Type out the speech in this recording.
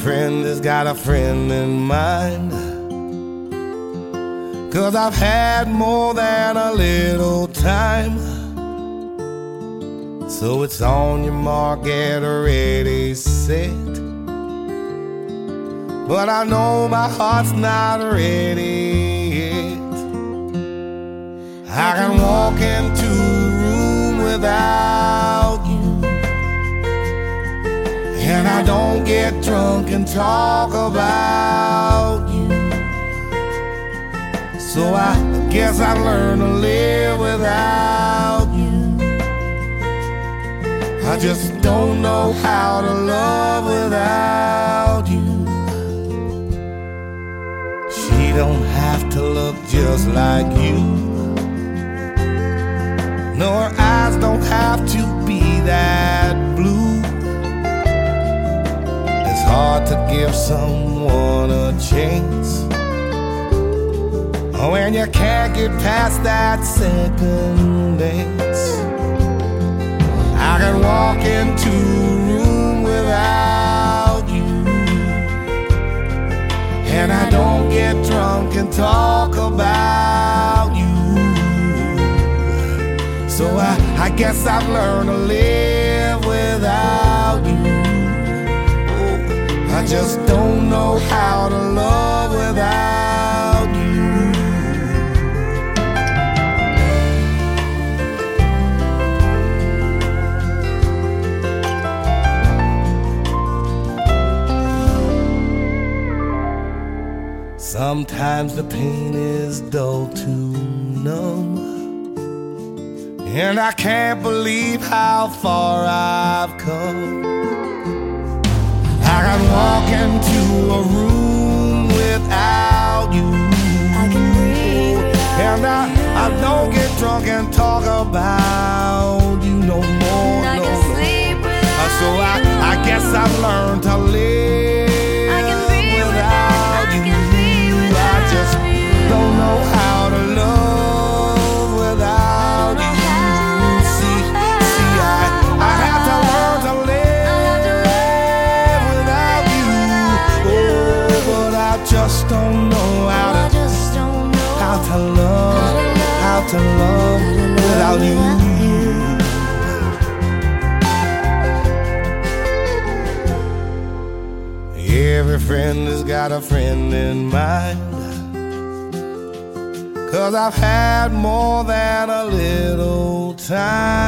friend has got a friend in mind. Cause I've had more than a little time. So it's on your mark, get ready, set. But I know my heart's not ready yet. I can walk into get drunk and talk about you. So I guess I learned to live without you. I just don't know how to love without you. She don't have to look just like you. No, eyes don't have to give someone a chance. Oh, and you can't get past that second dance. I can walk into a room without you. And I don't get drunk and talk about you. So I, I guess I've learned to live just don't know how to love without you. Sometimes the pain is dull to numb. And I can't believe how far I've come. Don't and talk about you no more. I no, no. Uh, without So I, I guess I've learned to live I can be without without- I you. can be I just you. don't know how to love without you. See, see, I, I have to learn to live without you. Oh, but I just don't know how to just don't know how to love, how to love without you. Every friend has got a friend in mind. Cause I've had more than a little time.